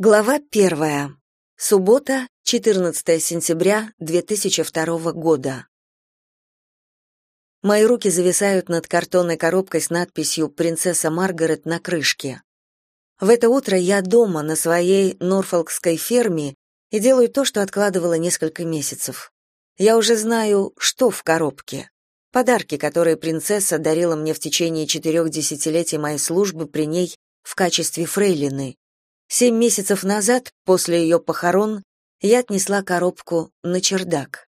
Глава первая. Суббота, 14 сентября 2002 года. Мои руки зависают над картонной коробкой с надписью «Принцесса Маргарет» на крышке. В это утро я дома, на своей норфолкской ферме, и делаю то, что откладывала несколько месяцев. Я уже знаю, что в коробке. Подарки, которые принцесса дарила мне в течение четырех десятилетий моей службы при ней в качестве фрейлины. Семь месяцев назад, после ее похорон, я отнесла коробку на чердак.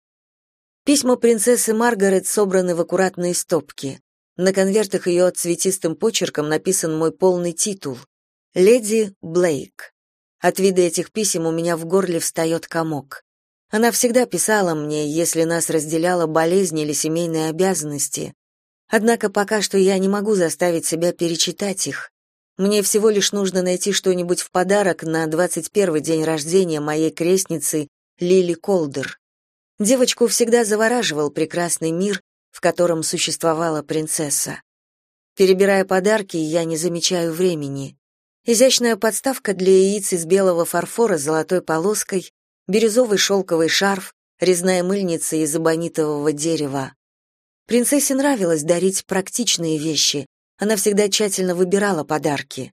Письма принцессы Маргарет собраны в аккуратные стопки. На конвертах ее цветистым почерком написан мой полный титул — «Леди Блейк». От вида этих писем у меня в горле встает комок. Она всегда писала мне, если нас разделяла болезнь или семейные обязанности. Однако пока что я не могу заставить себя перечитать их, мне всего лишь нужно найти что-нибудь в подарок на 21-й день рождения моей крестницы Лили Колдер. Девочку всегда завораживал прекрасный мир, в котором существовала принцесса. Перебирая подарки, я не замечаю времени. Изящная подставка для яиц из белого фарфора с золотой полоской, бирюзовый шелковый шарф, резная мыльница из абонитового дерева. Принцессе нравилось дарить практичные вещи, она всегда тщательно выбирала подарки.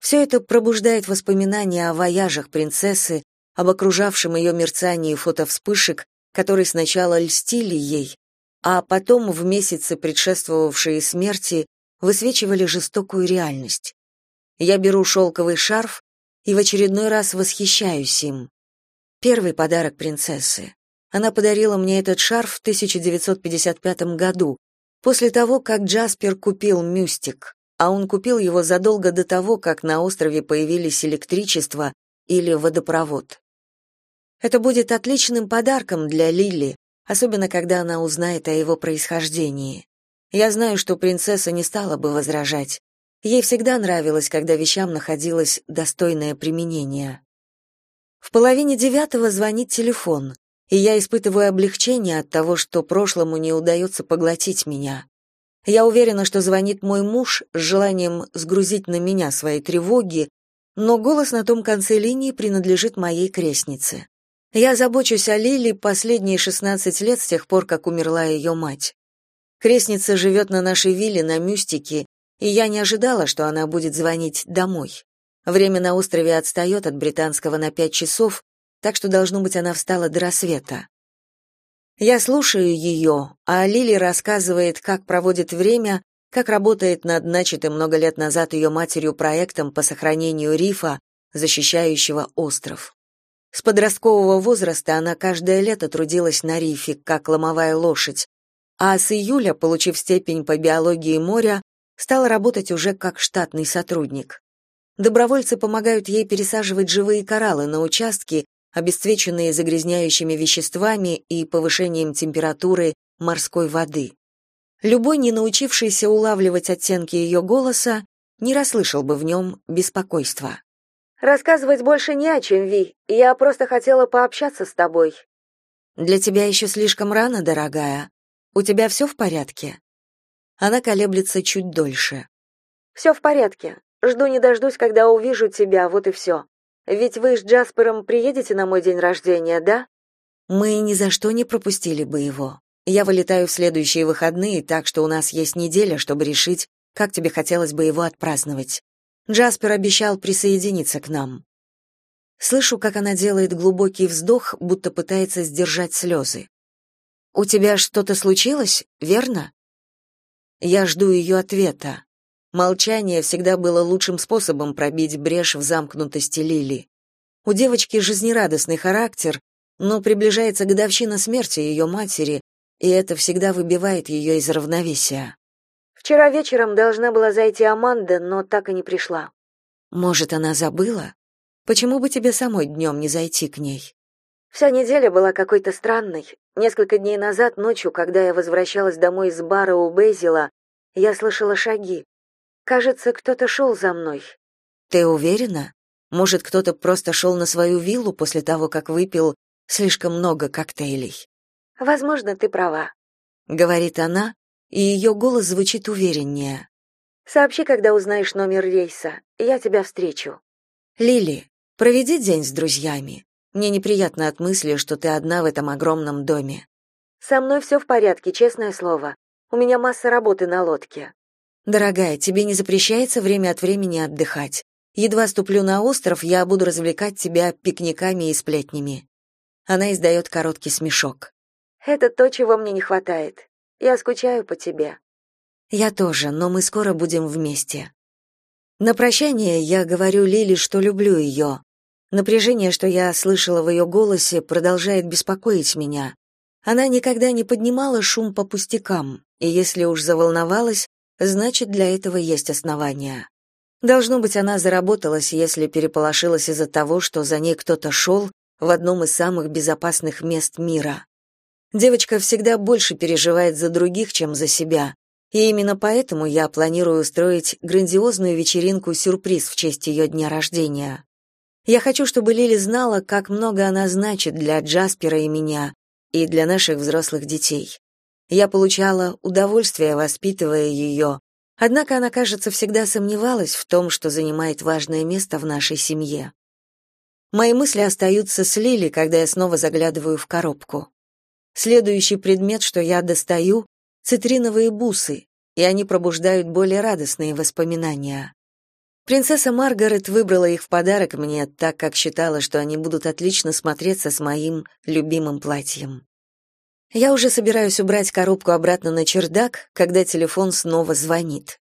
Все это пробуждает воспоминания о вояжах принцессы, об окружавшем ее мерцании фотовспышек, которые сначала льстили ей, а потом в месяцы, предшествовавшие смерти, высвечивали жестокую реальность. Я беру шелковый шарф и в очередной раз восхищаюсь им. Первый подарок принцессы. Она подарила мне этот шарф в 1955 году, После того, как Джаспер купил Мюстик, а он купил его задолго до того, как на острове появились электричество или водопровод. Это будет отличным подарком для Лили, особенно когда она узнает о его происхождении. Я знаю, что принцесса не стала бы возражать. Ей всегда нравилось, когда вещам находилось достойное применение. В половине девятого звонит телефон и я испытываю облегчение от того, что прошлому не удается поглотить меня. Я уверена, что звонит мой муж с желанием сгрузить на меня свои тревоги, но голос на том конце линии принадлежит моей крестнице. Я забочусь о Лиле последние 16 лет с тех пор, как умерла ее мать. Крестница живет на нашей вилле на Мюстике, и я не ожидала, что она будет звонить домой. Время на острове отстает от британского на пять часов, так что, должно быть, она встала до рассвета. Я слушаю ее, а Лили рассказывает, как проводит время, как работает над начатым много лет назад ее матерью проектом по сохранению рифа, защищающего остров. С подросткового возраста она каждое лето трудилась на рифе, как ломовая лошадь, а с июля, получив степень по биологии моря, стала работать уже как штатный сотрудник. Добровольцы помогают ей пересаживать живые кораллы на участки, обесцвеченные загрязняющими веществами и повышением температуры морской воды. Любой, не научившийся улавливать оттенки ее голоса, не расслышал бы в нем беспокойства. «Рассказывать больше не о чем, Ви. Я просто хотела пообщаться с тобой». «Для тебя еще слишком рано, дорогая. У тебя все в порядке?» Она колеблется чуть дольше. «Все в порядке. Жду не дождусь, когда увижу тебя, вот и все. Ведь вы с Джаспером приедете на мой день рождения, да? Мы ни за что не пропустили бы его. Я вылетаю в следующие выходные, так что у нас есть неделя, чтобы решить, как тебе хотелось бы его отпраздновать. Джаспер обещал присоединиться к нам. Слышу, как она делает глубокий вздох, будто пытается сдержать слезы. У тебя что-то случилось, верно? Я жду ее ответа. Молчание всегда было лучшим способом пробить брешь в замкнутости Лили. У девочки жизнерадостный характер, но приближается годовщина смерти ее матери, и это всегда выбивает ее из равновесия. Вчера вечером должна была зайти Аманда, но так и не пришла. Может, она забыла? Почему бы тебе самой днем не зайти к ней? Вся неделя была какой-то странной. Несколько дней назад ночью, когда я возвращалась домой из бара у Бейзила, я слышала шаги. Кажется, кто-то шел за мной. Ты уверена? Может, кто-то просто шел на свою виллу после того, как выпил слишком много коктейлей? Возможно, ты права, говорит она, и ее голос звучит увереннее. Сообщи, когда узнаешь номер рейса. Я тебя встречу. Лили, Проведи день с друзьями. Мне неприятно от мысли, что ты одна в этом огромном доме. Со мной все в порядке, честное слово. У меня масса работы на лодке. Дорогая, тебе не запрещается время от времени отдыхать. Едва ступлю на остров, я буду развлекать тебя пикниками и сплетнями. Она издает короткий смешок. Это то, чего мне не хватает. Я скучаю по тебе. Я тоже, но мы скоро будем вместе. На прощание я говорю Лили, что люблю ее, Напряжение, что я слышала в ее голосе, продолжает беспокоить меня. Она никогда не поднимала шум по пустякам, и если уж заволновалась, значит, для этого есть основания. Должно быть, она заработалась, если переполошилась из-за того, что за ней кто-то шел в одном из самых безопасных мест мира. Девочка всегда больше переживает за других, чем за себя, и именно поэтому я планирую устроить грандиозную вечеринку-сюрприз в честь ее дня рождения. Я хочу, чтобы Лили знала, как много она значит для Джаспера и меня, и для наших взрослых детей. Я получала удовольствие, воспитывая ее, однако она, кажется, всегда сомневалась в том, что занимает важное место в нашей семье. Мои мысли остаются с Лили, когда я снова заглядываю в коробку. Следующий предмет, что я достаю — цитриновые бусы, и они пробуждают более радостные воспоминания. Принцесса Маргарет выбрала их в подарок мне, так как считала, что они будут отлично смотреться с моим любимым платьем. Я уже собираюсь убрать коробку обратно на чердак, когда телефон снова звонит.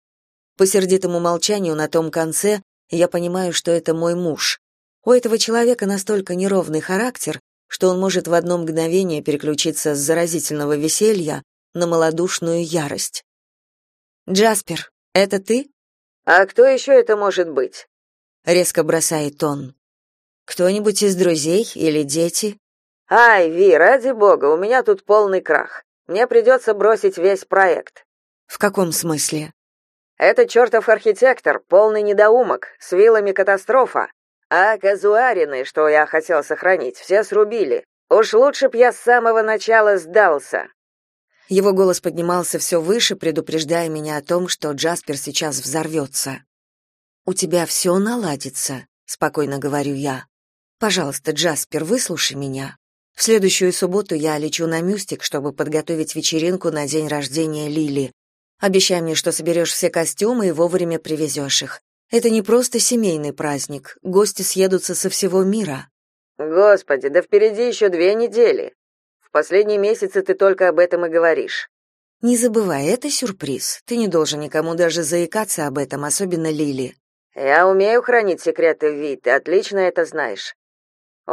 По сердитому молчанию на том конце я понимаю, что это мой муж. У этого человека настолько неровный характер, что он может в одно мгновение переключиться с заразительного веселья на малодушную ярость. «Джаспер, это ты?» А кто еще это может быть? резко бросает он. Кто-нибудь из друзей или дети? Ай, Ви, ради бога, у меня тут полный крах. Мне придется бросить весь проект. В каком смысле? Это чертов архитектор, полный недоумок, с вилами катастрофа. А казуарины, что я хотел сохранить, все срубили. Уж лучше б я с самого начала сдался. Его голос поднимался все выше, предупреждая меня о том, что Джаспер сейчас взорвется. «У тебя все наладится», — спокойно говорю я. «Пожалуйста, Джаспер, выслушай меня. В следующую субботу я лечу на Мюстик, чтобы подготовить вечеринку на день рождения Лили. Обещай мне, что соберешь все костюмы и вовремя привезешь их. Это не просто семейный праздник, гости съедутся со всего мира». «Господи, да впереди еще две недели. Последние месяцы ты только об этом и говоришь. Не забывай, это сюрприз. Ты не должен никому даже заикаться об этом, особенно Лили. Я умею хранить секреты, Ви, ты отлично это знаешь.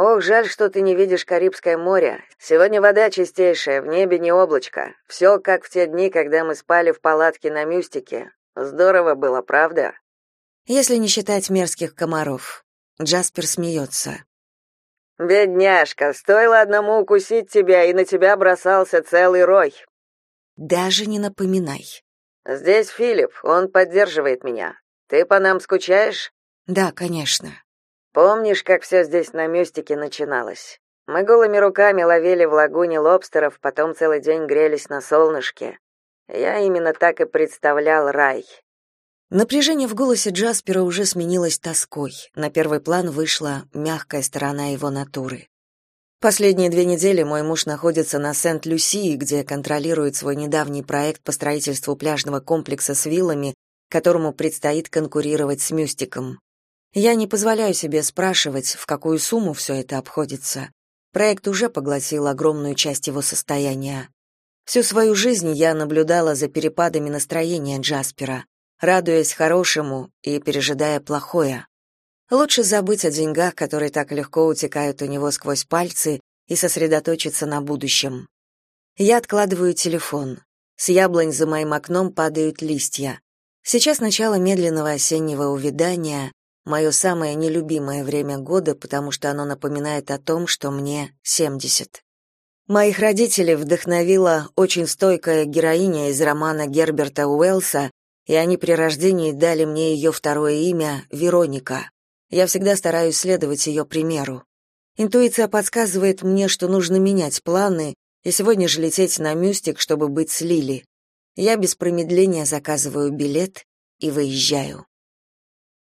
Ох, жаль, что ты не видишь Карибское море. Сегодня вода чистейшая, в небе не облачко. Все как в те дни, когда мы спали в палатке на Мюстике. Здорово было, правда? Если не считать мерзких комаров. Джаспер смеется. Бедняжка, стоило одному укусить тебя, и на тебя бросался целый рой. Даже не напоминай. Здесь Филипп, он поддерживает меня. Ты по нам скучаешь? Да, конечно. Помнишь, как все здесь на мюстике начиналось? Мы голыми руками ловили в лагуне лобстеров, потом целый день грелись на солнышке. Я именно так и представлял рай. Напряжение в голосе Джаспера уже сменилось тоской. На первый план вышла мягкая сторона его натуры. Последние две недели мой муж находится на Сент-Люсии, где контролирует свой недавний проект по строительству пляжного комплекса с виллами, которому предстоит конкурировать с Мюстиком. Я не позволяю себе спрашивать, в какую сумму все это обходится. Проект уже поглотил огромную часть его состояния. Всю свою жизнь я наблюдала за перепадами настроения Джаспера радуясь хорошему и пережидая плохое. Лучше забыть о деньгах, которые так легко утекают у него сквозь пальцы, и сосредоточиться на будущем. Я откладываю телефон. С яблонь за моим окном падают листья. Сейчас начало медленного осеннего увядания, мое самое нелюбимое время года, потому что оно напоминает о том, что мне 70. Моих родителей вдохновила очень стойкая героиня из романа Герберта Уэллса и они при рождении дали мне ее второе имя Вероника. Я всегда стараюсь следовать ее примеру. Интуиция подсказывает мне, что нужно менять планы, и сегодня же лететь на Мюстик, чтобы быть с Лили. Я без промедления заказываю билет и выезжаю.